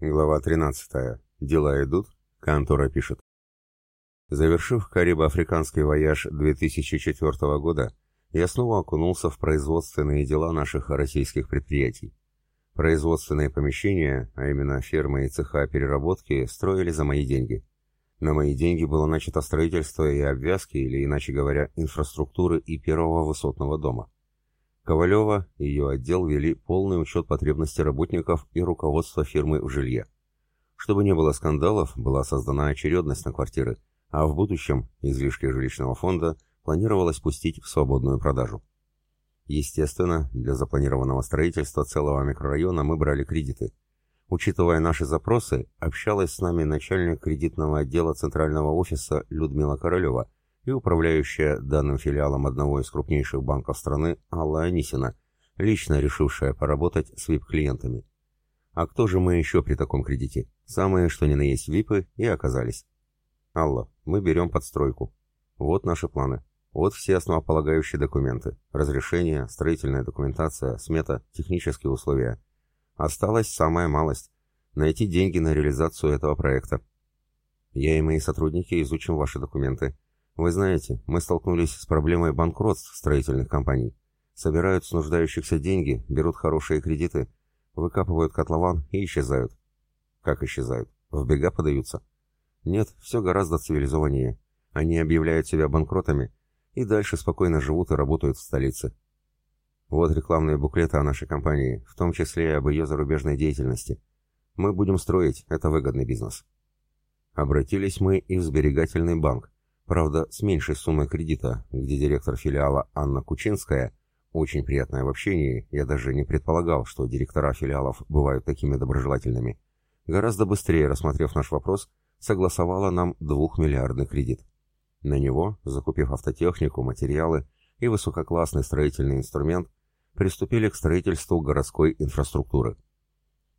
Глава 13. Дела идут, контора пишет. Завершив Карибо-Африканский вояж 2004 года, я снова окунулся в производственные дела наших российских предприятий. Производственные помещения, а именно фермы и цеха переработки, строили за мои деньги. На мои деньги было начато строительство и обвязки, или, иначе говоря, инфраструктуры и первого высотного дома. Ковалева и ее отдел вели полный учет потребностей работников и руководства фирмы в жилье. Чтобы не было скандалов, была создана очередность на квартиры, а в будущем излишки жилищного фонда планировалось пустить в свободную продажу. Естественно, для запланированного строительства целого микрорайона мы брали кредиты. Учитывая наши запросы, общалась с нами начальник кредитного отдела центрального офиса Людмила Королева – и управляющая данным филиалом одного из крупнейших банков страны Алла Анисина, лично решившая поработать с VIP-клиентами. А кто же мы еще при таком кредите? Самые, что ни на есть ВИПы, и оказались. Алла, мы берем подстройку. Вот наши планы. Вот все основополагающие документы. Разрешение, строительная документация, смета, технические условия. Осталась самая малость. Найти деньги на реализацию этого проекта. Я и мои сотрудники изучим ваши документы. Вы знаете, мы столкнулись с проблемой банкротств строительных компаний. Собирают с нуждающихся деньги, берут хорошие кредиты, выкапывают котлован и исчезают. Как исчезают? В бега подаются? Нет, все гораздо цивилизованнее. Они объявляют себя банкротами и дальше спокойно живут и работают в столице. Вот рекламные буклеты о нашей компании, в том числе и об ее зарубежной деятельности. Мы будем строить, это выгодный бизнес. Обратились мы и в сберегательный банк, Правда, с меньшей суммой кредита, где директор филиала Анна Кучинская, очень приятная в общении, я даже не предполагал, что директора филиалов бывают такими доброжелательными, гораздо быстрее, рассмотрев наш вопрос, согласовала нам двухмиллиардный кредит. На него, закупив автотехнику, материалы и высококлассный строительный инструмент, приступили к строительству городской инфраструктуры.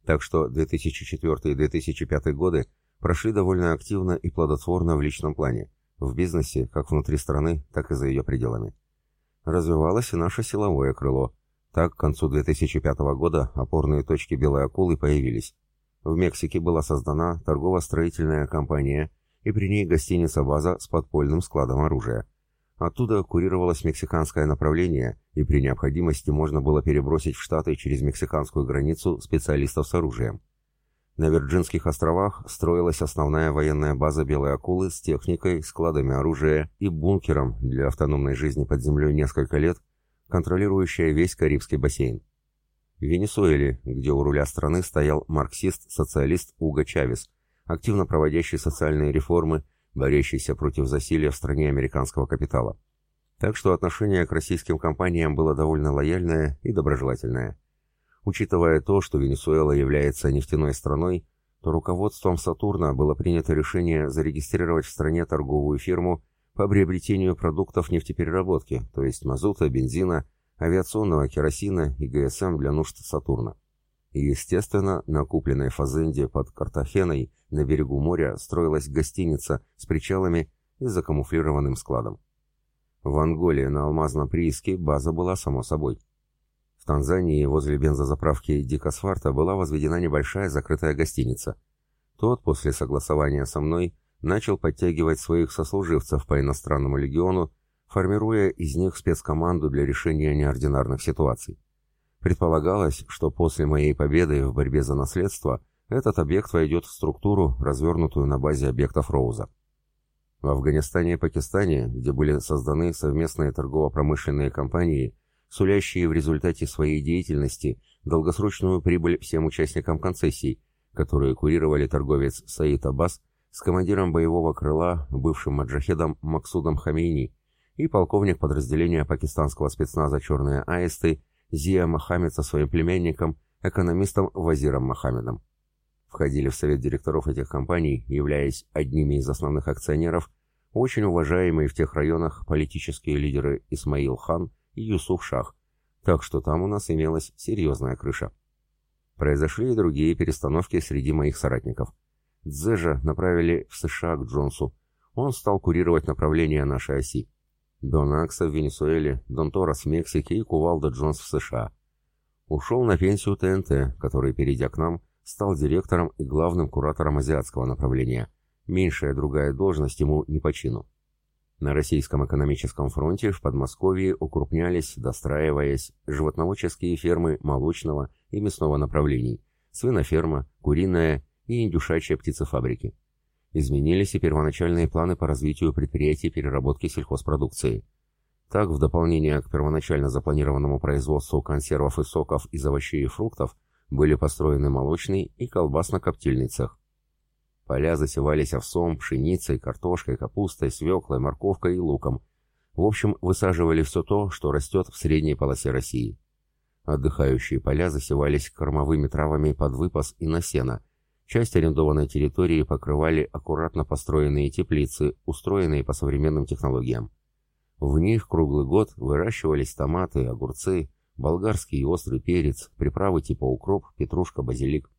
Так что 2004 и 2005 годы прошли довольно активно и плодотворно в личном плане – в бизнесе, как внутри страны, так и за ее пределами. Развивалось и наше силовое крыло. Так, к концу 2005 года опорные точки «Белой акулы» появились. В Мексике была создана торгово-строительная компания и при ней гостиница-база с подпольным складом оружия. Оттуда курировалось мексиканское направление, и при необходимости можно было перебросить в Штаты через мексиканскую границу специалистов с оружием. На Вирджинских островах строилась основная военная база «Белой акулы» с техникой, складами оружия и бункером для автономной жизни под землей несколько лет, контролирующая весь Карибский бассейн. В Венесуэле, где у руля страны стоял марксист-социалист Уго Чавес, активно проводящий социальные реформы, борющийся против засилия в стране американского капитала. Так что отношение к российским компаниям было довольно лояльное и доброжелательное. Учитывая то, что Венесуэла является нефтяной страной, то руководством Сатурна было принято решение зарегистрировать в стране торговую фирму по приобретению продуктов нефтепереработки, то есть мазута, бензина, авиационного керосина и ГСМ для нужд Сатурна. И, естественно, на купленной фазенде под Картахеной на берегу моря строилась гостиница с причалами и закамуфлированным складом. В Анголе на алмазном прииске база была само собой. Танзании возле бензозаправки Дикосфарта была возведена небольшая закрытая гостиница. Тот, после согласования со мной, начал подтягивать своих сослуживцев по иностранному легиону, формируя из них спецкоманду для решения неординарных ситуаций. Предполагалось, что после моей победы в борьбе за наследство этот объект войдет в структуру, развернутую на базе объектов Роуза. В Афганистане и Пакистане, где были созданы совместные торгово-промышленные компании, сулящие в результате своей деятельности долгосрочную прибыль всем участникам концессий, которые курировали торговец Саид Аббас с командиром боевого крыла, бывшим маджахедом Максудом Хамейни и полковник подразделения пакистанского спецназа «Черные аисты» Зия Мохаммед со своим племянником, экономистом Вазиром Мохаммедом. Входили в совет директоров этих компаний, являясь одними из основных акционеров, очень уважаемые в тех районах политические лидеры Исмаил Хан и Юсуф Шах, так что там у нас имелась серьезная крыша. Произошли и другие перестановки среди моих соратников. Дзежа направили в США к Джонсу. Он стал курировать направление нашей оси. Дон Акса в Венесуэле, Дон Торос в Мексике и Кувалда Джонс в США. Ушел на пенсию ТНТ, который, перейдя к нам, стал директором и главным куратором азиатского направления. Меньшая другая должность ему не по чину. На Российском экономическом фронте в Подмосковье укрупнялись, достраиваясь, животноводческие фермы молочного и мясного направлений, свиноферма, куриная и индюшачья птицефабрики. Изменились и первоначальные планы по развитию предприятий переработки сельхозпродукции. Так, в дополнение к первоначально запланированному производству консервов и соков из овощей и фруктов, были построены молочный и колбасно-коптильный цех. Поля засевались овсом, пшеницей, картошкой, капустой, свеклой, морковкой и луком. В общем, высаживали все то, что растет в средней полосе России. Отдыхающие поля засевались кормовыми травами под выпас и на сено. Часть арендованной территории покрывали аккуратно построенные теплицы, устроенные по современным технологиям. В них круглый год выращивались томаты, огурцы, болгарский и острый перец, приправы типа укроп, петрушка, базилик.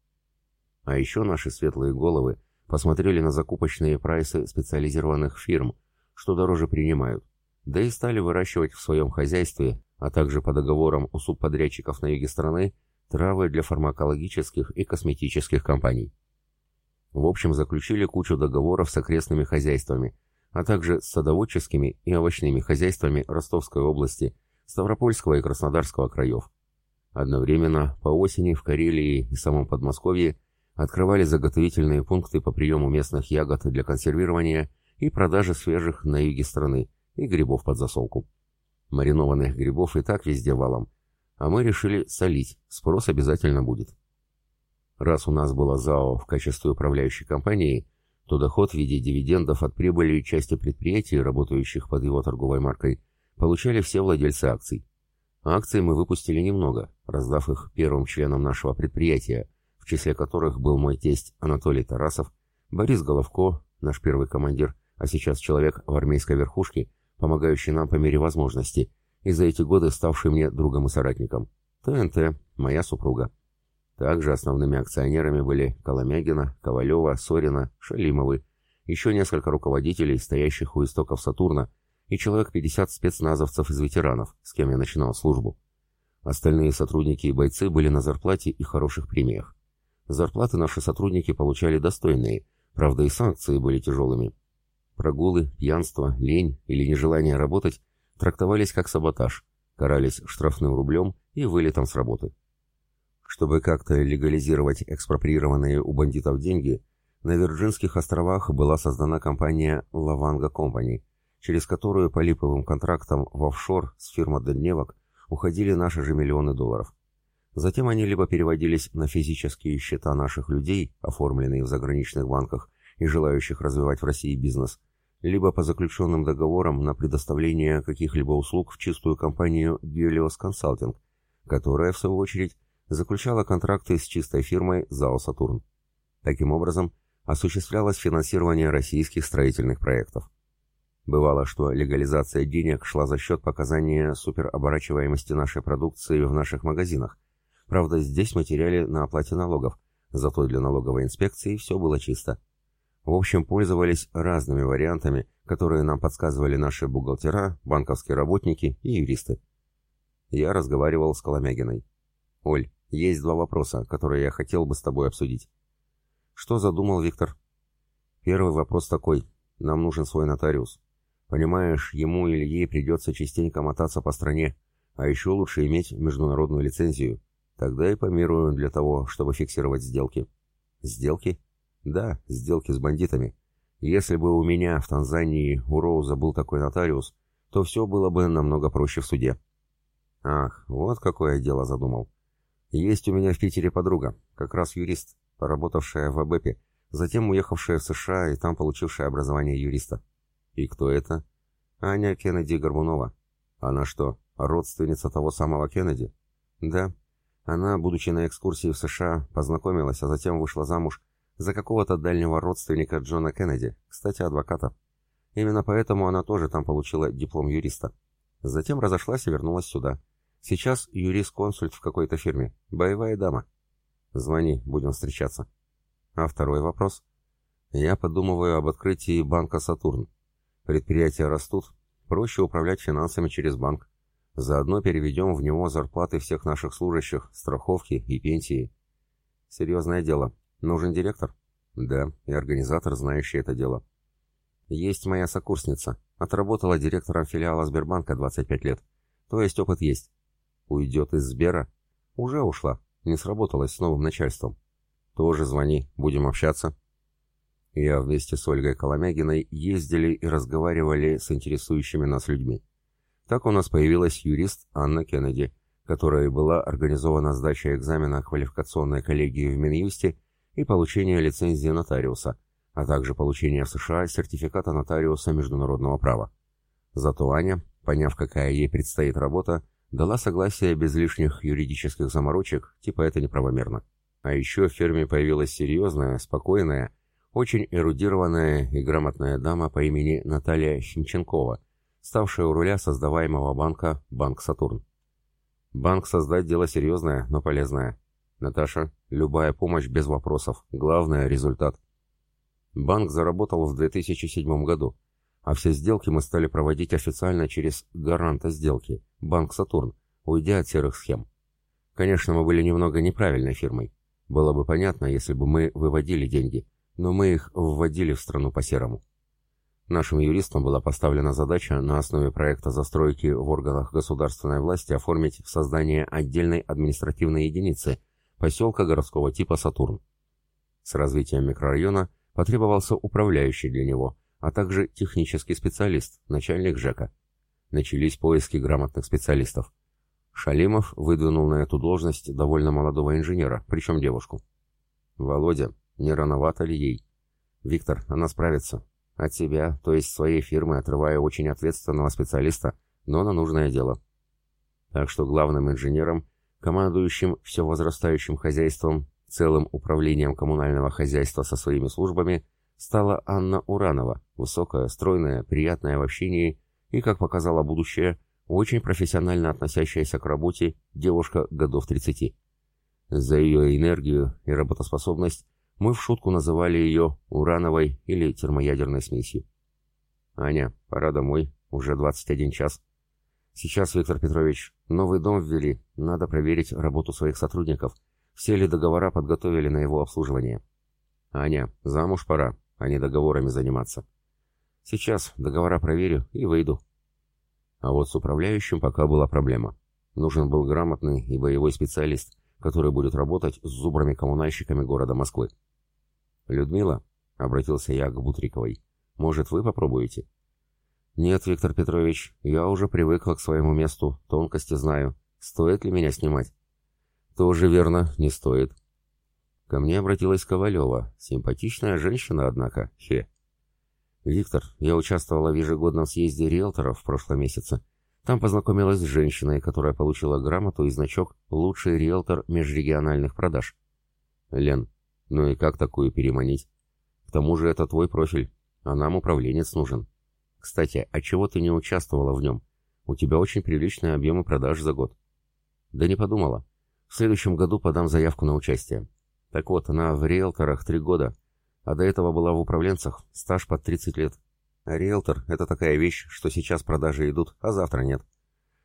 А еще наши светлые головы – посмотрели на закупочные прайсы специализированных фирм, что дороже принимают, да и стали выращивать в своем хозяйстве, а также по договорам у субподрядчиков на юге страны, травы для фармакологических и косметических компаний. В общем, заключили кучу договоров с окрестными хозяйствами, а также с садоводческими и овощными хозяйствами Ростовской области, Ставропольского и Краснодарского краев. Одновременно по осени в Карелии и самом Подмосковье открывали заготовительные пункты по приему местных ягод для консервирования и продажи свежих на юге страны и грибов под засолку. Маринованных грибов и так везде валом, а мы решили солить, спрос обязательно будет. Раз у нас была ЗАО в качестве управляющей компании, то доход в виде дивидендов от прибыли части предприятий, работающих под его торговой маркой, получали все владельцы акций. Акций мы выпустили немного, раздав их первым членам нашего предприятия – числе которых был мой тесть Анатолий Тарасов, Борис Головко, наш первый командир, а сейчас человек в армейской верхушке, помогающий нам по мере возможности, и за эти годы ставший мне другом и соратником. ТНТ, моя супруга. Также основными акционерами были Коломягина, Ковалева, Сорина, Шалимовы, еще несколько руководителей, стоящих у истоков Сатурна, и человек 50 спецназовцев из ветеранов, с кем я начинал службу. Остальные сотрудники и бойцы были на зарплате и хороших премиях. Зарплаты наши сотрудники получали достойные, правда и санкции были тяжелыми. Прогулы, пьянство, лень или нежелание работать трактовались как саботаж, карались штрафным рублем и вылетом с работы. Чтобы как-то легализировать экспроприированные у бандитов деньги, на Вирджинских островах была создана компания «Лаванга Компани», через которую по липовым контрактам в офшор с фирмой Дальневок уходили наши же миллионы долларов. Затем они либо переводились на физические счета наших людей, оформленные в заграничных банках и желающих развивать в России бизнес, либо по заключенным договорам на предоставление каких-либо услуг в чистую компанию Helios Consulting, которая, в свою очередь, заключала контракты с чистой фирмой ЗАО «Сатурн». Таким образом, осуществлялось финансирование российских строительных проектов. Бывало, что легализация денег шла за счет показания супероборачиваемости нашей продукции в наших магазинах, Правда, здесь мы теряли на оплате налогов, зато для налоговой инспекции все было чисто. В общем, пользовались разными вариантами, которые нам подсказывали наши бухгалтера, банковские работники и юристы. Я разговаривал с Коломягиной. «Оль, есть два вопроса, которые я хотел бы с тобой обсудить». «Что задумал Виктор?» «Первый вопрос такой. Нам нужен свой нотариус. Понимаешь, ему или ей придется частенько мотаться по стране, а еще лучше иметь международную лицензию. Тогда и помирую для того, чтобы фиксировать сделки. Сделки? Да, сделки с бандитами. Если бы у меня в Танзании у Роуза был такой нотариус, то все было бы намного проще в суде. Ах, вот какое дело задумал. Есть у меня в Питере подруга, как раз юрист, поработавшая в АБЭПе, затем уехавшая в США и там получившая образование юриста. И кто это? Аня Кеннеди Горбунова. Она что, родственница того самого Кеннеди? Да, она, будучи на экскурсии в США, познакомилась, а затем вышла замуж за какого-то дальнего родственника Джона Кеннеди, кстати, адвоката. Именно поэтому она тоже там получила диплом юриста. Затем разошлась и вернулась сюда. Сейчас юрист-консульт в какой-то фирме. Боевая дама. Звони, будем встречаться. А второй вопрос? Я подумываю об открытии банка «Сатурн». Предприятия растут, проще управлять финансами через банк. Заодно переведем в него зарплаты всех наших служащих, страховки и пенсии. Серьезное дело. Нужен директор? Да, и организатор, знающий это дело. Есть моя сокурсница. Отработала директором филиала Сбербанка 25 лет. То есть опыт есть. Уйдет из Сбера? Уже ушла. Не сработалась с новым начальством. Тоже звони, будем общаться. Я вместе с Ольгой Коломягиной ездили и разговаривали с интересующими нас людьми. Так у нас появилась юрист Анна Кеннеди, которой была организована сдача экзамена квалификационной коллегии в Минюсте и получение лицензии нотариуса, а также получение в США сертификата нотариуса международного права. Зато Аня, поняв, какая ей предстоит работа, дала согласие без лишних юридических заморочек, типа это неправомерно. А еще в фирме появилась серьезная, спокойная, очень эрудированная и грамотная дама по имени Наталья Химченкова, ставшая у руля создаваемого банка «Банк Сатурн». Банк создать дело серьезное, но полезное. Наташа, любая помощь без вопросов. Главное – результат. Банк заработал в 2007 году, а все сделки мы стали проводить официально через гаранта сделки – Банк Сатурн, уйдя от серых схем. Конечно, мы были немного неправильной фирмой. Было бы понятно, если бы мы выводили деньги, но мы их вводили в страну по-серому. Нашим юристам была поставлена задача на основе проекта застройки в органах государственной власти оформить создание отдельной административной единицы – поселка городского типа Сатурн. С развитием микрорайона потребовался управляющий для него, а также технический специалист, начальник ЖЭКа. Начались поиски грамотных специалистов. Шалимов выдвинул на эту должность довольно молодого инженера, причем девушку. «Володя, не рановато ли ей?» «Виктор, она справится. От себя, то есть своей фирмы, отрывая очень ответственного специалиста, но на нужное дело». Так что главным инженером командующим все возрастающим хозяйством, целым управлением коммунального хозяйства со своими службами, стала Анна Уранова, высокая, стройная, приятная в общении и, как показало будущее, очень профессионально относящаяся к работе девушка годов 30. За ее энергию и работоспособность мы в шутку называли ее урановой или термоядерной смесью. «Аня, пора домой, уже 21 час», Сейчас, Виктор Петрович, новый дом ввели, надо проверить работу своих сотрудников. Все ли договора подготовили на его обслуживание? Аня, замуж пора, а не договорами заниматься. Сейчас договора проверю и выйду. А вот с управляющим пока была проблема. Нужен был грамотный и боевой специалист, который будет работать с зубрами-коммунальщиками города Москвы. «Людмила», — обратился я к Бутриковой, — «может, вы попробуете?» «Нет, Виктор Петрович, я уже привыкла к своему месту, тонкости знаю. Стоит ли меня снимать?» «Тоже верно, не стоит». Ко мне обратилась Ковалева, симпатичная женщина, однако, хе. «Виктор, я участвовала в ежегодном съезде риэлторов в прошлом месяце. Там познакомилась с женщиной, которая получила грамоту и значок «Лучший риэлтор межрегиональных продаж». «Лен, ну и как такую переманить? К тому же это твой профиль, а нам управленец нужен». Кстати, а чего ты не участвовала в нем? У тебя очень приличные объемы продаж за год. Да не подумала. В следующем году подам заявку на участие. Так вот, она в риэлторах три года, а до этого была в управленцах, стаж под 30 лет. А риэлтор — это такая вещь, что сейчас продажи идут, а завтра нет.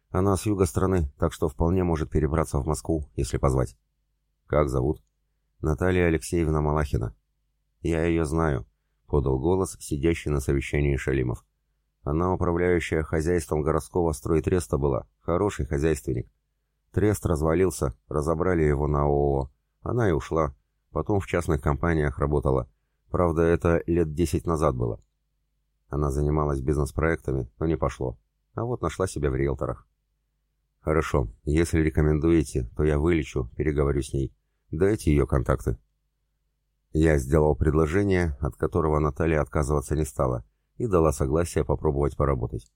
Она с юга страны, так что вполне может перебраться в Москву, если позвать. Как зовут? Наталья Алексеевна Малахина. Я ее знаю, — подал голос сидящий на совещании Шалимов. Она управляющая хозяйством городского стройтреста была, хороший хозяйственник. Трест развалился, разобрали его на ООО. Она и ушла. Потом в частных компаниях работала. Правда, это лет десять назад было. Она занималась бизнес-проектами, но не пошло. А вот нашла себя в риэлторах. Хорошо, если рекомендуете, то я вылечу, переговорю с ней. Дайте ее контакты. Я сделал предложение, от которого Наталья отказываться не стала и дала согласие попробовать поработать.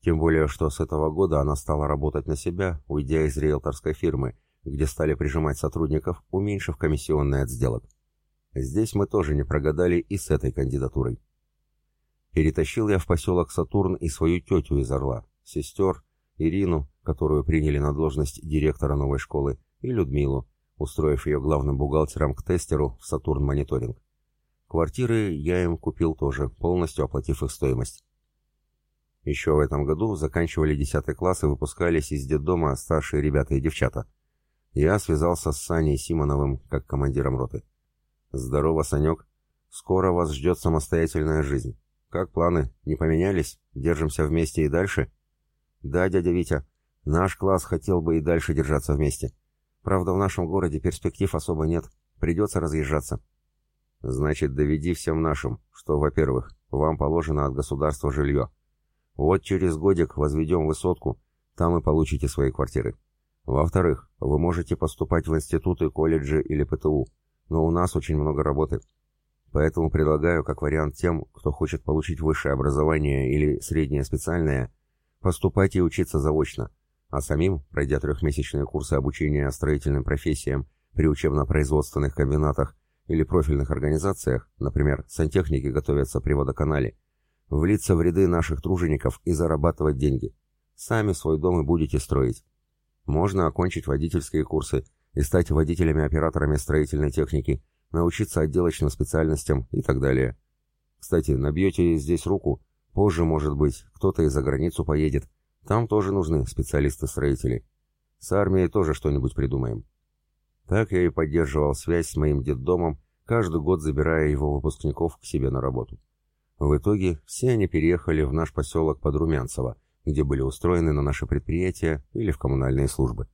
Тем более, что с этого года она стала работать на себя, уйдя из риэлторской фирмы, где стали прижимать сотрудников, уменьшив комиссионные от сделок. Здесь мы тоже не прогадали и с этой кандидатурой. Перетащил я в поселок Сатурн и свою тетю из Орла, сестер, Ирину, которую приняли на должность директора новой школы, и Людмилу, устроив ее главным бухгалтером к тестеру в Сатурн Мониторинг. Квартиры я им купил тоже, полностью оплатив их стоимость. Еще в этом году заканчивали 10 класс и выпускались из детдома старшие ребята и девчата. Я связался с Саней Симоновым, как командиром роты. «Здорово, Санек. Скоро вас ждет самостоятельная жизнь. Как планы? Не поменялись? Держимся вместе и дальше?» «Да, дядя Витя. Наш класс хотел бы и дальше держаться вместе. Правда, в нашем городе перспектив особо нет. Придется разъезжаться». «Значит, доведи всем нашим, что, во-первых, вам положено от государства жилье. Вот через годик возведем высотку, там и получите свои квартиры. Во-вторых, вы можете поступать в институты, колледжи или ПТУ, но у нас очень много работы. Поэтому предлагаю как вариант тем, кто хочет получить высшее образование или среднее специальное, поступать и учиться заочно, а самим, пройдя трехмесячные курсы обучения строительным профессиям при учебно-производственных комбинатах или профильных организациях, например, сантехники готовятся при водоканале, влиться в ряды наших тружеников и зарабатывать деньги. Сами свой дом и будете строить. Можно окончить водительские курсы и стать водителями-операторами строительной техники, научиться отделочным специальностям и так далее. Кстати, набьете здесь руку, позже, может быть, кто-то и за границу поедет. Там тоже нужны специалисты-строители. С армией тоже что-нибудь придумаем. Так я и поддерживал связь с моим детдомом, каждый год забирая его выпускников к себе на работу. В итоге все они переехали в наш поселок Подрумянцево, где были устроены на наше предприятие или в коммунальные службы.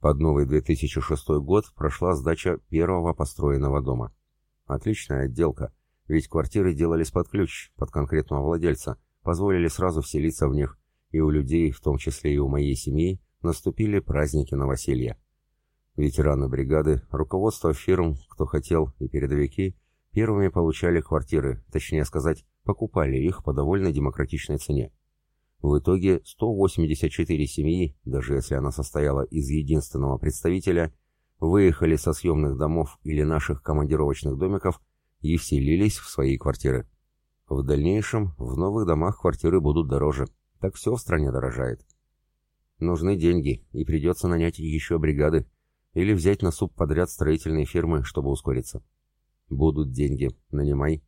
Под новый 2006 год прошла сдача первого построенного дома. Отличная отделка, ведь квартиры делались под ключ, под конкретного владельца, позволили сразу вселиться в них, и у людей, в том числе и у моей семьи, наступили праздники новоселья. Ветераны бригады, руководство фирм, кто хотел, и передовики первыми получали квартиры, точнее сказать, покупали их по довольно демократичной цене. В итоге 184 семьи, даже если она состояла из единственного представителя, выехали со съемных домов или наших командировочных домиков и вселились в свои квартиры. В дальнейшем в новых домах квартиры будут дороже, так все в стране дорожает. Нужны деньги, и придется нанять еще бригады, или взять на суп подряд строительные фирмы, чтобы ускориться. Будут деньги, нанимай.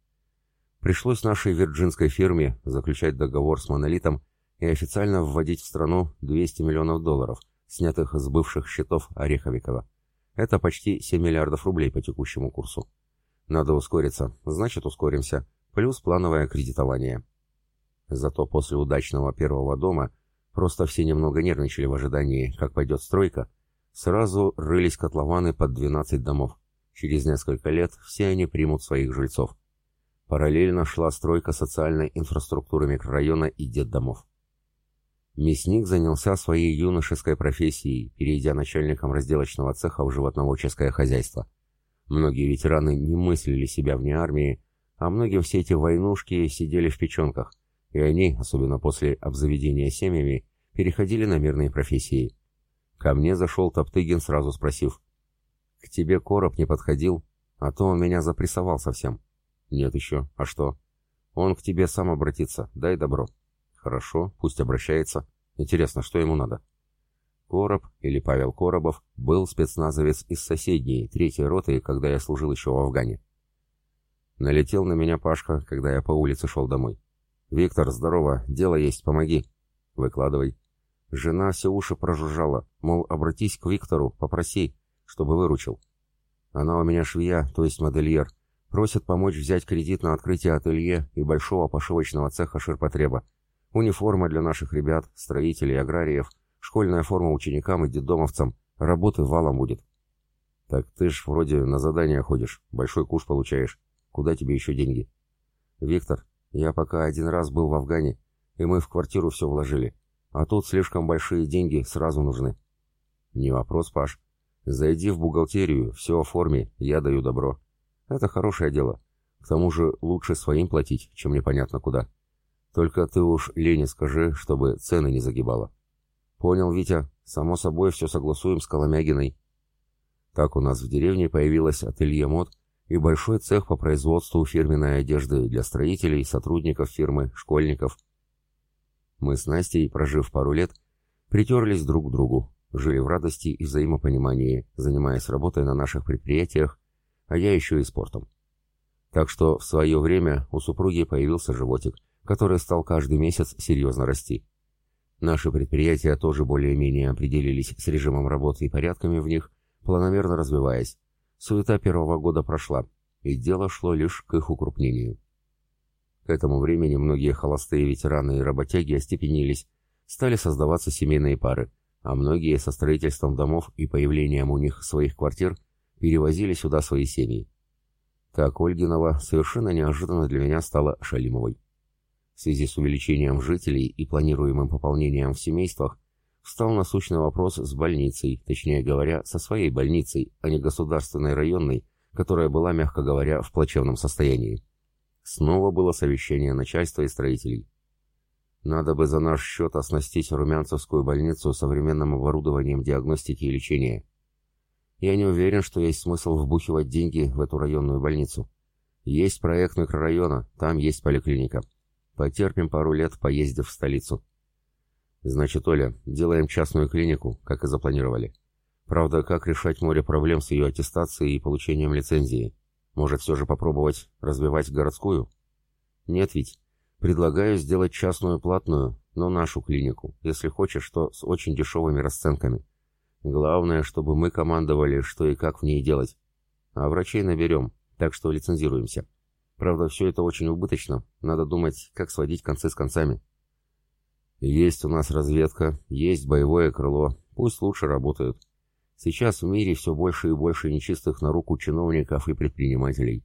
Пришлось нашей вирджинской фирме заключать договор с Монолитом и официально вводить в страну 200 миллионов долларов, снятых с бывших счетов Ореховикова. Это почти 7 миллиардов рублей по текущему курсу. Надо ускориться, значит ускоримся, плюс плановое кредитование. Зато после удачного первого дома просто все немного нервничали в ожидании, как пойдет стройка, Сразу рылись котлованы под 12 домов. Через несколько лет все они примут своих жильцов. Параллельно шла стройка социальной инфраструктуры микрорайона и детдомов. Мясник занялся своей юношеской профессией, перейдя начальником разделочного цеха в животноводческое хозяйство. Многие ветераны не мыслили себя вне армии, а многим все эти войнушки сидели в печенках, и они, особенно после обзаведения семьями, переходили на мирные профессии. Ко мне зашел Топтыгин, сразу спросив. «К тебе короб не подходил, а то он меня запрессовал совсем». «Нет еще. А что?» «Он к тебе сам обратится. Дай добро». «Хорошо, пусть обращается. Интересно, что ему надо?» Короб, или Павел Коробов, был спецназовец из соседней, третьей роты, когда я служил еще в Афгане. Налетел на меня Пашка, когда я по улице шел домой. «Виктор, здорово, дело есть, помоги». «Выкладывай». Жена все уши прожужжала, мол, обратись к Виктору, попроси, чтобы выручил. Она у меня швея, то есть модельер. Просит помочь взять кредит на открытие ателье и большого пошивочного цеха ширпотреба. Униформа для наших ребят, строителей, аграриев, школьная форма ученикам и детдомовцам. Работы валом будет. Так ты ж вроде на задание ходишь, большой куш получаешь. Куда тебе еще деньги? Виктор, я пока один раз был в Афгане, и мы в квартиру все вложили. А тут слишком большие деньги сразу нужны. Не вопрос, Паш. Зайди в бухгалтерию, все оформи, я даю добро. Это хорошее дело. К тому же лучше своим платить, чем непонятно куда. Только ты уж Лене скажи, чтобы цены не загибала. Понял, Витя. Само собой, все согласуем с Коломягиной. Так у нас в деревне появилось ателье мод и большой цех по производству фирменной одежды для строителей, сотрудников фирмы, школьников – мы с Настей, прожив пару лет, притерлись друг к другу, жили в радости и взаимопонимании, занимаясь работой на наших предприятиях, а я еще и спортом. Так что в свое время у супруги появился животик, который стал каждый месяц серьезно расти. Наши предприятия тоже более-менее определились с режимом работы и порядками в них, планомерно развиваясь. Суета первого года прошла, и дело шло лишь к их укрупнению. К этому времени многие холостые ветераны и работяги остепенились, стали создаваться семейные пары, а многие со строительством домов и появлением у них своих квартир перевозили сюда свои семьи. Так Ольгинова совершенно неожиданно для меня стала Шалимовой. В связи с увеличением жителей и планируемым пополнением в семействах встал насущный вопрос с больницей, точнее говоря, со своей больницей, а не государственной районной, которая была, мягко говоря, в плачевном состоянии. Снова было совещание начальства и строителей. Надо бы за наш счет оснастить Румянцевскую больницу современным оборудованием диагностики и лечения. Я не уверен, что есть смысл вбухивать деньги в эту районную больницу. Есть проект микрорайона, там есть поликлиника. Потерпим пару лет, поездив в столицу. Значит, Оля, делаем частную клинику, как и запланировали. Правда, как решать море проблем с ее аттестацией и получением лицензии? Может, все же попробовать развивать городскую? Нет ведь. Предлагаю сделать частную платную, но нашу клинику, если хочешь, то с очень дешевыми расценками. Главное, чтобы мы командовали, что и как в ней делать. А врачей наберем, так что лицензируемся. Правда, все это очень убыточно. Надо думать, как сводить концы с концами. Есть у нас разведка, есть боевое крыло. Пусть лучше работают. Сейчас в мире все больше и больше нечистых на руку чиновников и предпринимателей.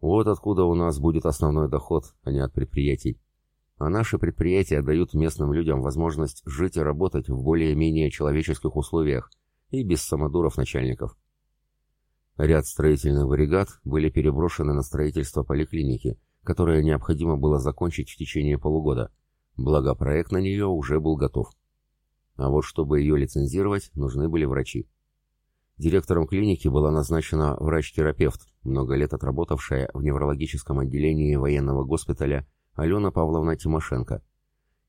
Вот откуда у нас будет основной доход, а не от предприятий. А наши предприятия дают местным людям возможность жить и работать в более-менее человеческих условиях и без самодуров начальников. Ряд строительных бригад были переброшены на строительство поликлиники, которое необходимо было закончить в течение полугода, благо проект на нее уже был готов. А вот чтобы ее лицензировать, нужны были врачи. Директором клиники была назначена врач-терапевт, много лет отработавшая в неврологическом отделении военного госпиталя Алена Павловна Тимошенко.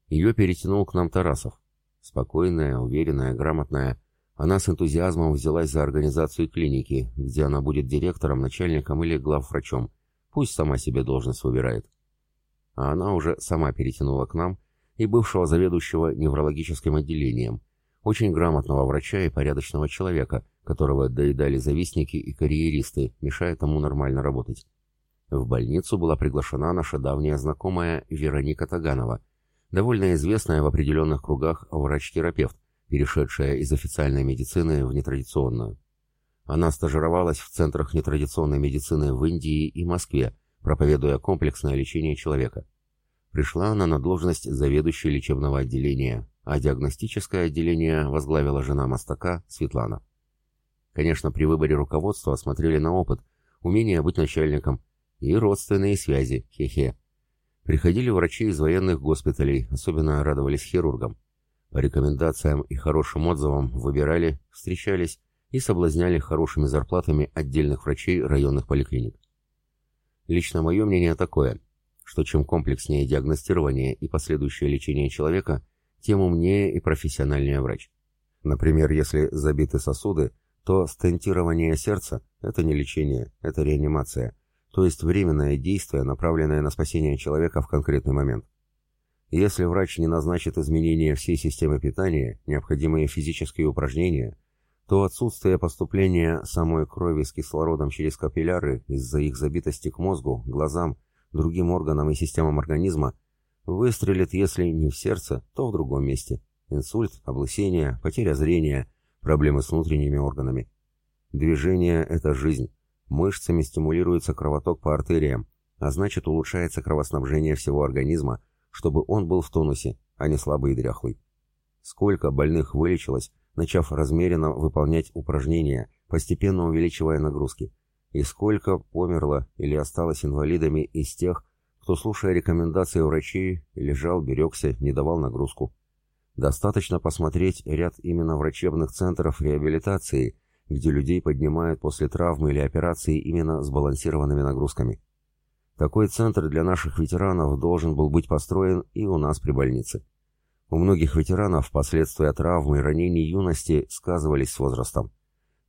Ее перетянул к нам Тарасов. Спокойная, уверенная, грамотная, она с энтузиазмом взялась за организацию клиники, где она будет директором, начальником или главврачом. Пусть сама себе должность выбирает. А она уже сама перетянула к нам и бывшего заведующего неврологическим отделением, очень грамотного врача и порядочного человека, которого доедали завистники и карьеристы, мешая тому нормально работать. В больницу была приглашена наша давняя знакомая Вероника Таганова, довольно известная в определенных кругах врач-терапевт, перешедшая из официальной медицины в нетрадиционную. Она стажировалась в центрах нетрадиционной медицины в Индии и Москве, проповедуя комплексное лечение человека. Пришла она на должность заведующей лечебного отделения, а диагностическое отделение возглавила жена Мастака Светлана. Конечно, при выборе руководства смотрели на опыт, умение быть начальником и родственные связи, хе-хе. Приходили врачи из военных госпиталей, особенно радовались хирургам. По рекомендациям и хорошим отзывам выбирали, встречались и соблазняли хорошими зарплатами отдельных врачей районных поликлиник. Лично мое мнение такое, что чем комплекснее диагностирование и последующее лечение человека, тем умнее и профессиональнее врач. Например, если забиты сосуды, то стентирование сердца – это не лечение, это реанимация, то есть временное действие, направленное на спасение человека в конкретный момент. Если врач не назначит изменения всей системы питания, необходимые физические упражнения, то отсутствие поступления самой крови с кислородом через капилляры из-за их забитости к мозгу, глазам, другим органам и системам организма выстрелит, если не в сердце, то в другом месте. Инсульт, облысение, потеря зрения, проблемы с внутренними органами. Движение – это жизнь. Мышцами стимулируется кровоток по артериям, а значит улучшается кровоснабжение всего организма, чтобы он был в тонусе, а не слабый и дряхлый. Сколько больных вылечилось, начав размеренно выполнять упражнения, постепенно увеличивая нагрузки, и сколько померло или осталось инвалидами из тех, кто, слушая рекомендации врачей, лежал, берегся, не давал нагрузку. Достаточно посмотреть ряд именно врачебных центров реабилитации, где людей поднимают после травмы или операции именно сбалансированными нагрузками. Такой центр для наших ветеранов должен был быть построен и у нас при больнице. У многих ветеранов последствия травмы и ранений юности сказывались с возрастом.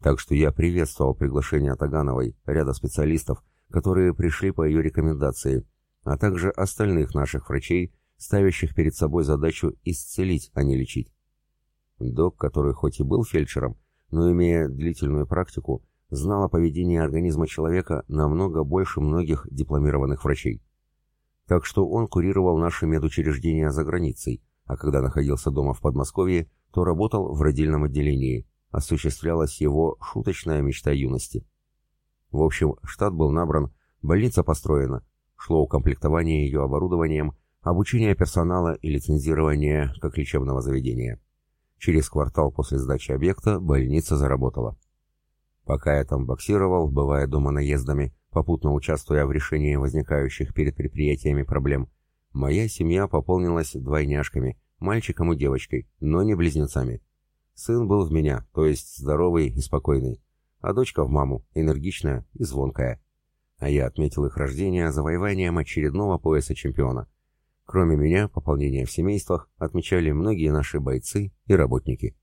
Так что я приветствовал приглашение Тагановой, ряда специалистов, которые пришли по ее рекомендации, а также остальных наших врачей, ставящих перед собой задачу исцелить, а не лечить. Док, который хоть и был фельдшером, но имея длительную практику, знал о поведении организма человека намного больше многих дипломированных врачей. Так что он курировал наши медучреждения за границей, а когда находился дома в Подмосковье, то работал в родильном отделении, осуществлялась его шуточная мечта юности. В общем, штат был набран, больница построена, шло укомплектование ее оборудованием, обучение персонала и лицензирование как лечебного заведения. Через квартал после сдачи объекта больница заработала. Пока я там боксировал, бывая дома наездами, попутно участвуя в решении возникающих перед предприятиями проблем, моя семья пополнилась двойняшками, мальчиком и девочкой, но не близнецами. Сын был в меня, то есть здоровый и спокойный, а дочка в маму, энергичная и звонкая. А я отметил их рождение завоеванием очередного пояса чемпиона. Кроме меня, пополнение в семействах отмечали многие наши бойцы и работники.